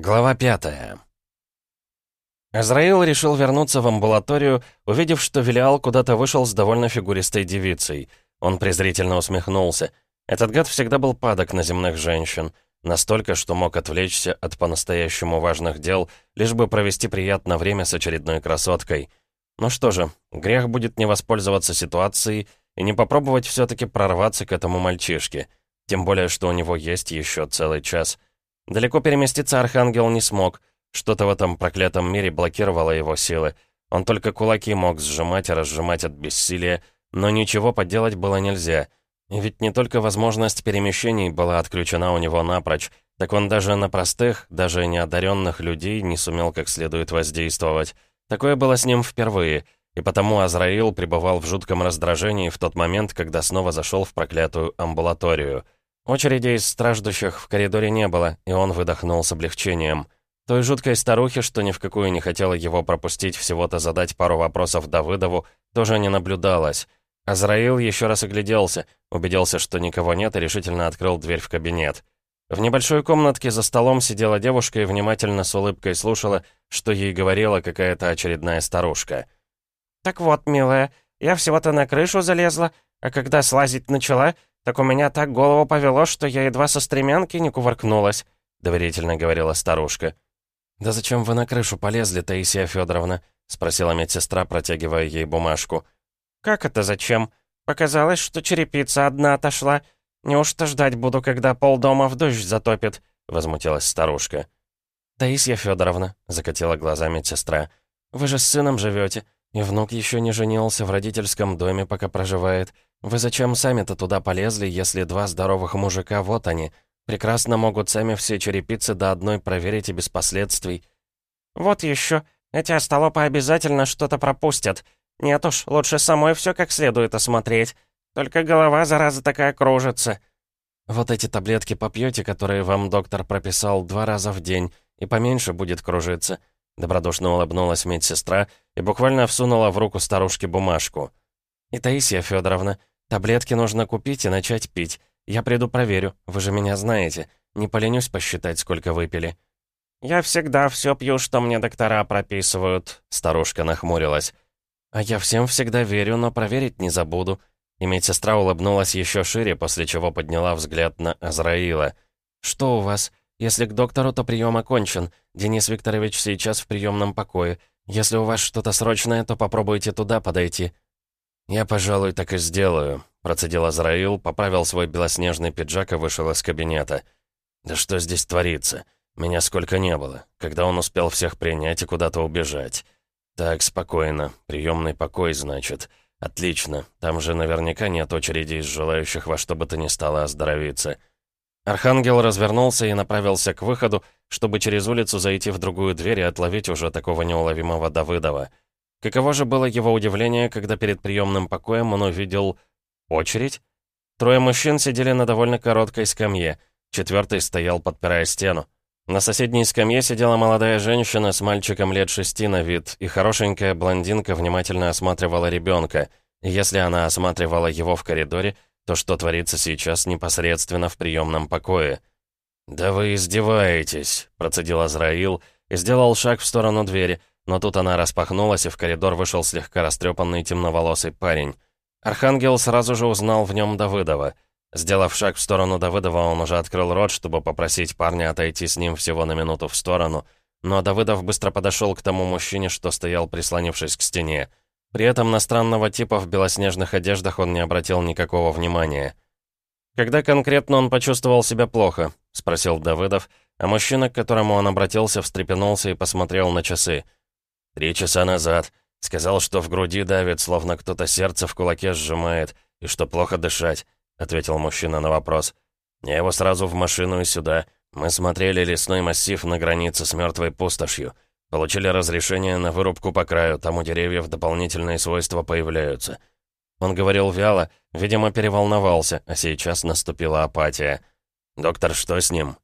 Глава пятая. Азраил решил вернуться в амбулаторию, увидев, что Велиал куда-то вышел с довольно фигуристой девицей. Он презрительно усмехнулся. Этот гад всегда был падок на земных женщин. Настолько, что мог отвлечься от по-настоящему важных дел, лишь бы провести приятное время с очередной красоткой. Ну что же, грех будет не воспользоваться ситуацией и не попробовать все-таки прорваться к этому мальчишке. Тем более, что у него есть еще целый час — Далеко переместиться Архангел не смог. Что-то в этом проклятом мире блокировало его силы. Он только кулаки мог сжимать и разжимать от бессилия, но ничего поделать было нельзя. Ведь не только возможность перемещений была отключена у него напрочь, так он даже на простых, даже неодаренных людей не сумел как следует воздействовать. Такое было с ним впервые, и потому Азраил пребывал в жутком раздражении в тот момент, когда снова зашел в проклятую амбулаторию. Очереди из страждущих в коридоре не было, и он выдохнул с облегчением. Той жуткой старухе, что ни в какую не хотела его пропустить, всего-то задать пару вопросов Давыдову, тоже не наблюдалось. Азраил еще раз огляделся, убедился, что никого нет, и решительно открыл дверь в кабинет. В небольшой комнатке за столом сидела девушка и внимательно с улыбкой слушала, что ей говорила какая-то очередная старушка. «Так вот, милая, я всего-то на крышу залезла, а когда слазить начала, «Так у меня так голову повело, что я едва со стремянки не кувыркнулась», — доверительно говорила старушка. «Да зачем вы на крышу полезли, Таисия Федоровна?» — спросила медсестра, протягивая ей бумажку. «Как это зачем? Показалось, что черепица одна отошла. Неужто ждать буду, когда полдома в дождь затопит?» — возмутилась старушка. «Таисия Федоровна», — закатила глаза медсестра, — «вы же с сыном живете, и внук еще не женился в родительском доме, пока проживает. «Вы зачем сами-то туда полезли, если два здоровых мужика, вот они, прекрасно могут сами все черепицы до одной проверить и без последствий?» «Вот еще. Эти остолопы обязательно что-то пропустят. Нет уж, лучше самой все как следует осмотреть. Только голова, зараза, такая кружится». «Вот эти таблетки попьете, которые вам доктор прописал два раза в день, и поменьше будет кружиться». Добродушно улыбнулась медсестра и буквально всунула в руку старушке бумажку. «И Таисия Федоровна, Таблетки нужно купить и начать пить. Я приду проверю, вы же меня знаете. Не поленюсь посчитать, сколько выпили». «Я всегда все пью, что мне доктора прописывают», — старушка нахмурилась. «А я всем всегда верю, но проверить не забуду». И медсестра улыбнулась еще шире, после чего подняла взгляд на Азраила. «Что у вас? Если к доктору, то прием окончен. Денис Викторович сейчас в приемном покое. Если у вас что-то срочное, то попробуйте туда подойти». «Я, пожалуй, так и сделаю», — процедил Азраил, поправил свой белоснежный пиджак и вышел из кабинета. «Да что здесь творится? Меня сколько не было. Когда он успел всех принять и куда-то убежать? Так, спокойно. Приемный покой, значит. Отлично. Там же наверняка нет очереди из желающих во что бы то ни стало оздоровиться». Архангел развернулся и направился к выходу, чтобы через улицу зайти в другую дверь и отловить уже такого неуловимого Давыдова — Каково же было его удивление, когда перед приемным покоем он увидел... очередь? Трое мужчин сидели на довольно короткой скамье. Четвертый стоял, подпирая стену. На соседней скамье сидела молодая женщина с мальчиком лет шести на вид, и хорошенькая блондинка внимательно осматривала ребенка. Если она осматривала его в коридоре, то что творится сейчас непосредственно в приемном покое? «Да вы издеваетесь», — процедил Азраил и сделал шаг в сторону двери — но тут она распахнулась, и в коридор вышел слегка растрепанный темноволосый парень. Архангел сразу же узнал в нем Давыдова. Сделав шаг в сторону Давыдова, он уже открыл рот, чтобы попросить парня отойти с ним всего на минуту в сторону, но Давыдов быстро подошел к тому мужчине, что стоял, прислонившись к стене. При этом на странного типа в белоснежных одеждах он не обратил никакого внимания. «Когда конкретно он почувствовал себя плохо?» — спросил Давыдов, а мужчина, к которому он обратился, встрепенулся и посмотрел на часы. «Три часа назад. Сказал, что в груди давит, словно кто-то сердце в кулаке сжимает, и что плохо дышать», — ответил мужчина на вопрос. «Я его сразу в машину и сюда. Мы смотрели лесной массив на границе с мертвой пустошью. Получили разрешение на вырубку по краю, там у деревьев дополнительные свойства появляются». Он говорил вяло, видимо, переволновался, а сейчас наступила апатия. «Доктор, что с ним?»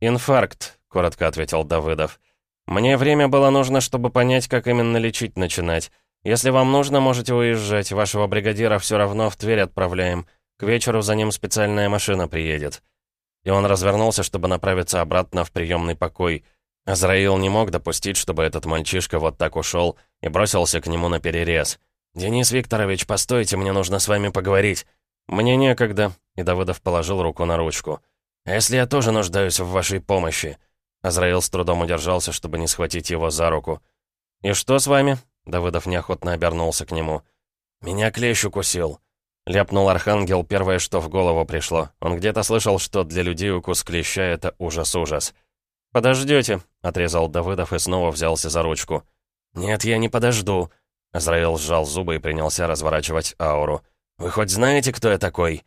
«Инфаркт», — коротко ответил Давыдов. «Мне время было нужно, чтобы понять, как именно лечить начинать. Если вам нужно, можете уезжать. Вашего бригадира все равно в Тверь отправляем. К вечеру за ним специальная машина приедет». И он развернулся, чтобы направиться обратно в приемный покой. Азраил не мог допустить, чтобы этот мальчишка вот так ушел и бросился к нему на перерез. «Денис Викторович, постойте, мне нужно с вами поговорить». «Мне некогда», — и Давыдов положил руку на ручку. «А если я тоже нуждаюсь в вашей помощи?» Азраил с трудом удержался, чтобы не схватить его за руку. «И что с вами?» Давыдов неохотно обернулся к нему. «Меня клещ укусил». Ляпнул Архангел первое, что в голову пришло. Он где-то слышал, что для людей укус клеща — это ужас-ужас. «Подождете», — отрезал Давыдов и снова взялся за ручку. «Нет, я не подожду». Азраил сжал зубы и принялся разворачивать ауру. «Вы хоть знаете, кто я такой?»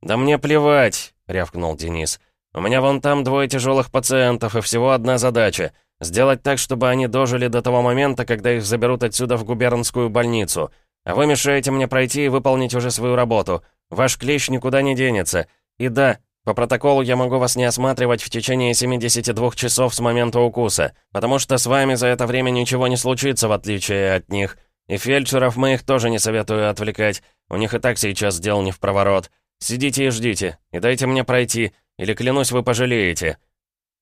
«Да мне плевать», — рявкнул Денис. «У меня вон там двое тяжелых пациентов, и всего одна задача — сделать так, чтобы они дожили до того момента, когда их заберут отсюда в губернскую больницу. А вы мешаете мне пройти и выполнить уже свою работу. Ваш клещ никуда не денется. И да, по протоколу я могу вас не осматривать в течение 72 часов с момента укуса, потому что с вами за это время ничего не случится, в отличие от них. И фельдшеров мы их тоже не советую отвлекать. У них и так сейчас дел не в проворот. Сидите и ждите, и дайте мне пройти, или, клянусь, вы пожалеете».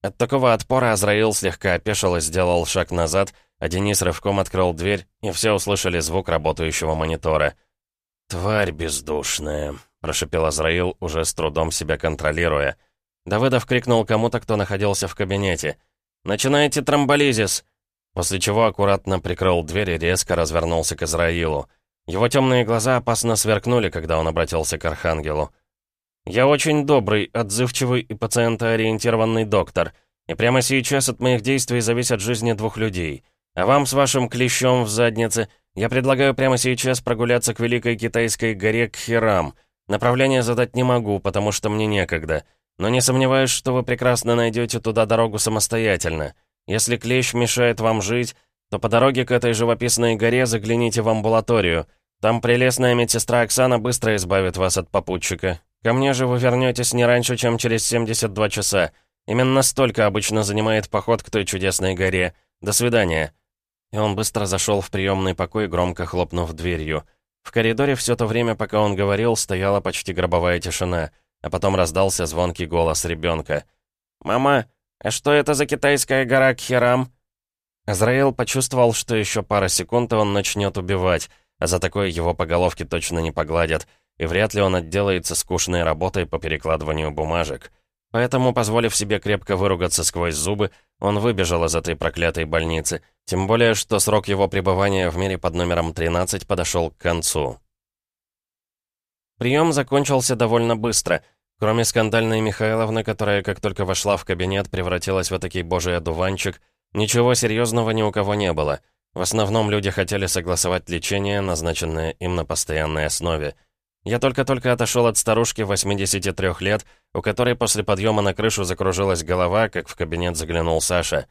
От такого отпора Азраил слегка опешил и сделал шаг назад, а Денис рывком открыл дверь, и все услышали звук работающего монитора. «Тварь бездушная», — прошипел Азраил, уже с трудом себя контролируя. Давыдов крикнул кому-то, кто находился в кабинете. «Начинайте тромболизис!» После чего аккуратно прикрыл дверь и резко развернулся к Израилу. Его темные глаза опасно сверкнули, когда он обратился к Архангелу. «Я очень добрый, отзывчивый и пациентоориентированный доктор, и прямо сейчас от моих действий зависят жизни двух людей. А вам с вашим клещом в заднице я предлагаю прямо сейчас прогуляться к Великой Китайской горе Кхирам. Направление задать не могу, потому что мне некогда. Но не сомневаюсь, что вы прекрасно найдете туда дорогу самостоятельно. Если клещ мешает вам жить, то по дороге к этой живописной горе загляните в амбулаторию. Там прелестная медсестра Оксана быстро избавит вас от попутчика. Ко мне же вы вернетесь не раньше, чем через 72 часа. Именно столько обычно занимает поход к той чудесной горе. До свидания». И он быстро зашел в приемный покой, громко хлопнув дверью. В коридоре все то время, пока он говорил, стояла почти гробовая тишина, а потом раздался звонкий голос ребенка. «Мама, а что это за китайская гора Кхерам?» Азраил почувствовал, что еще пара секунд, и он начнет убивать, а за такое его по головке точно не погладят, и вряд ли он отделается скучной работой по перекладыванию бумажек. Поэтому, позволив себе крепко выругаться сквозь зубы, он выбежал из этой проклятой больницы, тем более, что срок его пребывания в мире под номером 13 подошел к концу. Прием закончился довольно быстро — Кроме скандальной Михайловны, которая, как только вошла в кабинет, превратилась в этакий божий одуванчик, Ничего серьезного ни у кого не было. В основном люди хотели согласовать лечение, назначенное им на постоянной основе. Я только-только отошел от старушки 83 лет, у которой после подъема на крышу закружилась голова, как в кабинет заглянул Саша.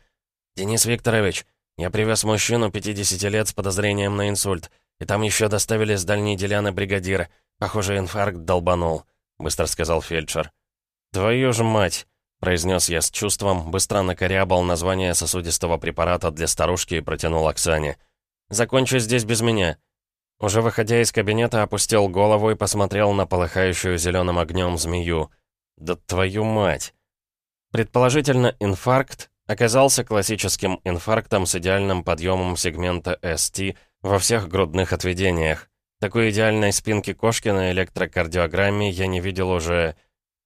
«Денис Викторович, я привез мужчину 50 лет с подозрением на инсульт, и там еще доставили с дальней деляны бригадира. Похоже, инфаркт долбанул», — быстро сказал фельдшер. «Твою же мать!» произнес я с чувством, быстро накорябал название сосудистого препарата для старушки и протянул Оксане. «Закончи здесь без меня». Уже выходя из кабинета, опустил голову и посмотрел на полыхающую зеленым огнем змею. «Да твою мать!» Предположительно, инфаркт оказался классическим инфарктом с идеальным подъемом сегмента ST во всех грудных отведениях. Такой идеальной спинки кошки на электрокардиограмме я не видел уже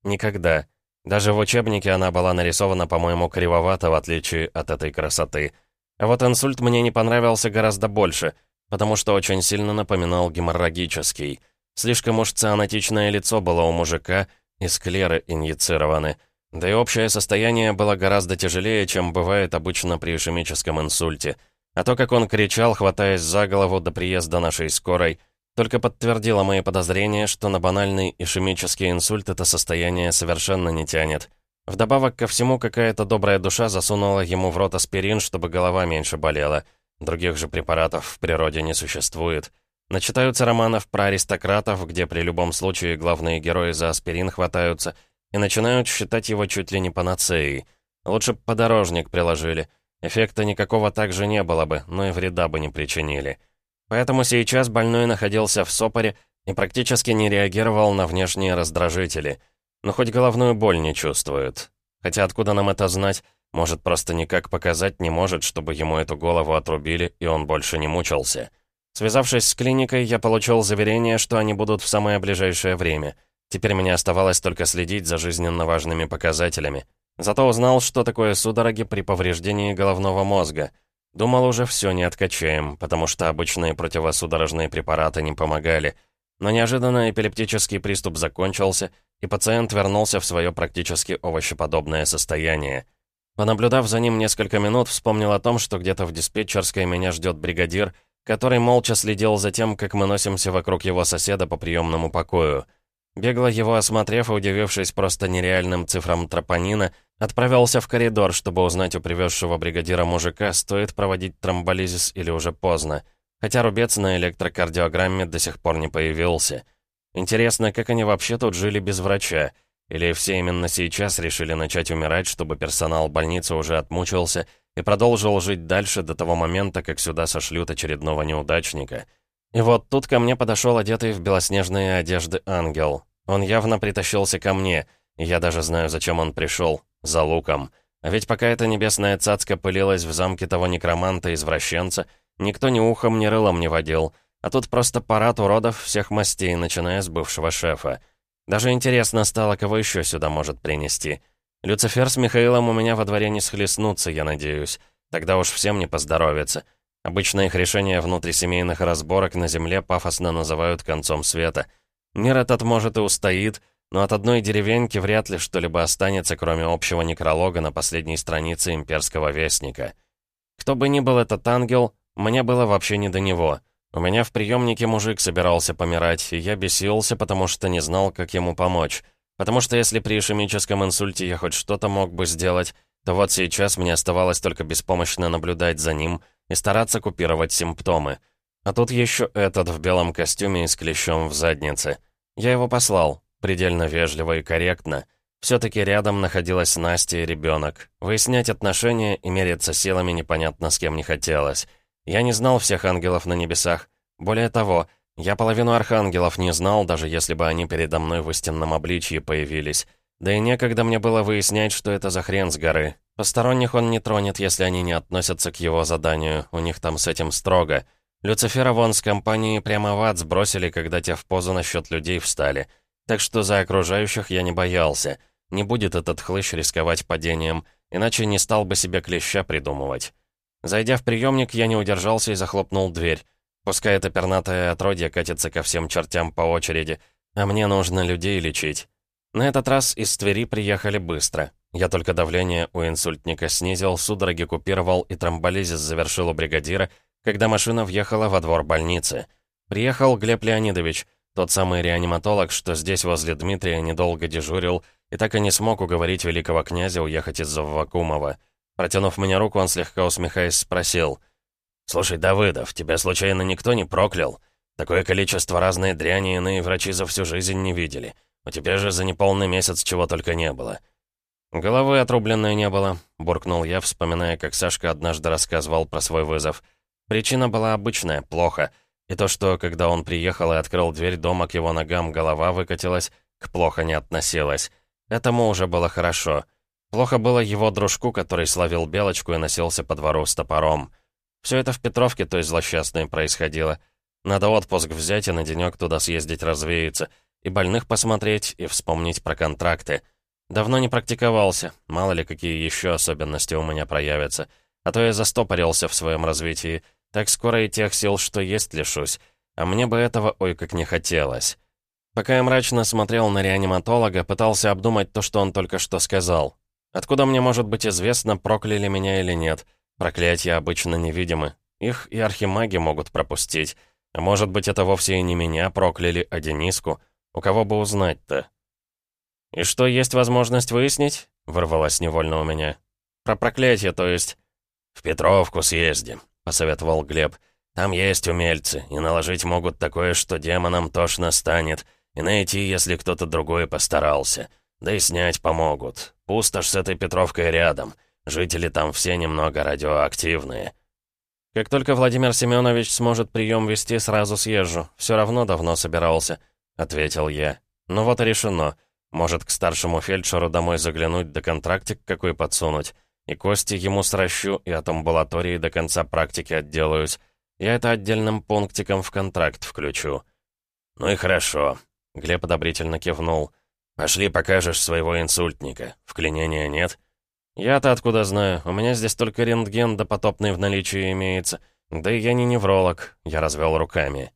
никогда. Даже в учебнике она была нарисована, по-моему, кривовато, в отличие от этой красоты. А вот инсульт мне не понравился гораздо больше, потому что очень сильно напоминал геморрагический. Слишком уж цианотичное лицо было у мужика, и склеры инъецированы. Да и общее состояние было гораздо тяжелее, чем бывает обычно при ишемическом инсульте. А то, как он кричал, хватаясь за голову до приезда нашей скорой, только подтвердило мои подозрения, что на банальный ишемический инсульт это состояние совершенно не тянет. Вдобавок ко всему, какая-то добрая душа засунула ему в рот аспирин, чтобы голова меньше болела. Других же препаратов в природе не существует. Начитаются романов про аристократов, где при любом случае главные герои за аспирин хватаются, и начинают считать его чуть ли не панацеей. Лучше б подорожник приложили. Эффекта никакого также не было бы, но и вреда бы не причинили. Поэтому сейчас больной находился в сопоре и практически не реагировал на внешние раздражители. Но хоть головную боль не чувствует. Хотя откуда нам это знать? Может, просто никак показать не может, чтобы ему эту голову отрубили, и он больше не мучился. Связавшись с клиникой, я получил заверение, что они будут в самое ближайшее время. Теперь мне оставалось только следить за жизненно важными показателями. Зато узнал, что такое судороги при повреждении головного мозга. Думал, уже все не откачаем, потому что обычные противосудорожные препараты не помогали. Но неожиданно эпилептический приступ закончился, и пациент вернулся в свое практически овощеподобное состояние. Понаблюдав за ним несколько минут, вспомнил о том, что где-то в диспетчерской меня ждет бригадир, который молча следил за тем, как мы носимся вокруг его соседа по приемному покою. Бегло его осмотрев и удивившись просто нереальным цифрам тропонина, отправился в коридор, чтобы узнать у привезшего бригадира мужика, стоит проводить тромболизис или уже поздно, хотя рубец на электрокардиограмме до сих пор не появился. Интересно, как они вообще тут жили без врача? Или все именно сейчас решили начать умирать, чтобы персонал больницы уже отмучился и продолжил жить дальше до того момента, как сюда сошлют очередного неудачника? И вот тут ко мне подошел одетый в белоснежные одежды ангел. Он явно притащился ко мне, и я даже знаю, зачем он пришел. За луком. А ведь пока эта небесная цацка пылилась в замке того некроманта-извращенца, никто ни ухом, ни рылом не водил. А тут просто парад уродов всех мастей, начиная с бывшего шефа. Даже интересно стало, кого еще сюда может принести. Люцифер с Михаилом у меня во дворе не схлестнутся, я надеюсь. Тогда уж всем не поздоровится. Обычно их решения внутрисемейных разборок на земле пафосно называют концом света. Мир этот, может, и устоит, но от одной деревеньки вряд ли что-либо останется, кроме общего некролога на последней странице имперского вестника. Кто бы ни был этот ангел, мне было вообще не до него. У меня в приемнике мужик собирался помирать, и я бесился, потому что не знал, как ему помочь. Потому что если при ишемическом инсульте я хоть что-то мог бы сделать, то вот сейчас мне оставалось только беспомощно наблюдать за ним и стараться купировать симптомы. А тут еще этот в белом костюме и с клещом в заднице. Я его послал, предельно вежливо и корректно. Все-таки рядом находилась Настя и ребенок. Выяснять отношения и мериться силами непонятно с кем не хотелось. Я не знал всех ангелов на небесах. Более того, я половину архангелов не знал, даже если бы они передо мной в истинном обличье появились. Да и некогда мне было выяснять, что это за хрен с горы. Посторонних он не тронет, если они не относятся к его заданию, у них там с этим строго. Люцифера вон с компанией прямо в ад сбросили, когда те в позу насчет людей встали. Так что за окружающих я не боялся. Не будет этот хлыщ рисковать падением, иначе не стал бы себе клеща придумывать. Зайдя в приемник, я не удержался и захлопнул дверь. Пускай это пернатое отродье катится ко всем чертям по очереди, а мне нужно людей лечить. На этот раз из Твери приехали быстро. Я только давление у инсультника снизил, судороги купировал и тромболизис завершил у бригадира, когда машина въехала во двор больницы. Приехал Глеб Леонидович, тот самый реаниматолог, что здесь возле Дмитрия недолго дежурил, и так и не смог уговорить великого князя уехать из Заввакумова. Протянув мне руку, он слегка усмехаясь спросил. «Слушай, Давыдов, тебя случайно никто не проклял? Такое количество разной дряни иные врачи за всю жизнь не видели. У тебя же за неполный месяц чего только не было». «Головы отрубленной не было», — буркнул я, вспоминая, как Сашка однажды рассказывал про свой вызов. Причина была обычная — плохо. И то, что, когда он приехал и открыл дверь дома к его ногам, голова выкатилась, к плохо не относилась. Этому уже было хорошо. Плохо было его дружку, который словил белочку и носился по двору с топором. Все это в Петровке, то есть злосчастной, происходило. Надо отпуск взять и на денек туда съездить развеяться, и больных посмотреть, и вспомнить про контракты. Давно не практиковался, мало ли какие еще особенности у меня проявятся. А то я застопорился в своем развитии. Так скоро и тех сил, что есть, лишусь. А мне бы этого ой как не хотелось. Пока я мрачно смотрел на реаниматолога, пытался обдумать то, что он только что сказал. Откуда мне может быть известно, прокляли меня или нет? Проклятия обычно невидимы. Их и архимаги могут пропустить. А может быть, это вовсе и не меня прокляли, а Дениску? У кого бы узнать-то? «И что, есть возможность выяснить?» — вырвалось невольно у меня. «Про проклятие, то есть?» «В Петровку съездим», — посоветовал Глеб. «Там есть умельцы, и наложить могут такое, что демонам тошно станет, и найти, если кто-то другой постарался. Да и снять помогут. Пустошь с этой Петровкой рядом. Жители там все немного радиоактивные. Как только Владимир Семенович сможет прием вести, сразу съезжу. Все равно давно собирался, ответил я. Ну вот и решено. Может, к старшему фельдшеру домой заглянуть, да контрактик какой подсунуть. И кости ему сращу, и от амбулатории до конца практики отделаюсь. Я это отдельным пунктиком в контракт включу». «Ну и хорошо», — Глеб одобрительно кивнул. «Пошли покажешь своего инсультника. Вклинения нет?» «Я-то откуда знаю? У меня здесь только рентген допотопный в наличии имеется. Да и я не невролог», — я развел руками.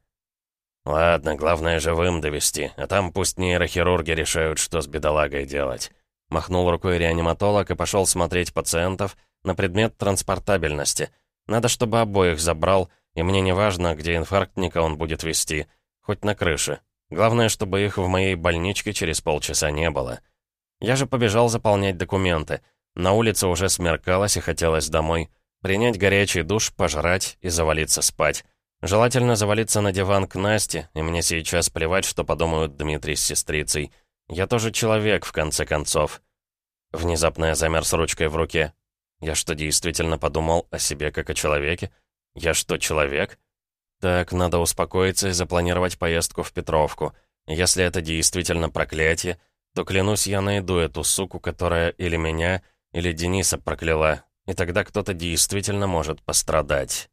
«Ладно, главное живым довести, а там пусть нейрохирурги решают, что с бедолагой делать». Махнул рукой реаниматолог и пошел смотреть пациентов на предмет транспортабельности. Надо, чтобы обоих забрал, и мне не важно, где инфарктника он будет вести, хоть на крыше. Главное, чтобы их в моей больничке через полчаса не было. Я же побежал заполнять документы. На улице уже смеркалось и хотелось домой. Принять горячий душ, пожрать и завалиться спать. Желательно завалиться на диван к Насте, и мне сейчас плевать, что подумают Дмитрий с сестрицей. Я тоже человек, в конце концов. Внезапно я замер с ручкой в руке. Я что, действительно подумал о себе как о человеке? Я что, человек? Так, надо успокоиться и запланировать поездку в Петровку. Если это действительно проклятие, то, клянусь, я найду эту суку, которая или меня, или Дениса прокляла, и тогда кто-то действительно может пострадать.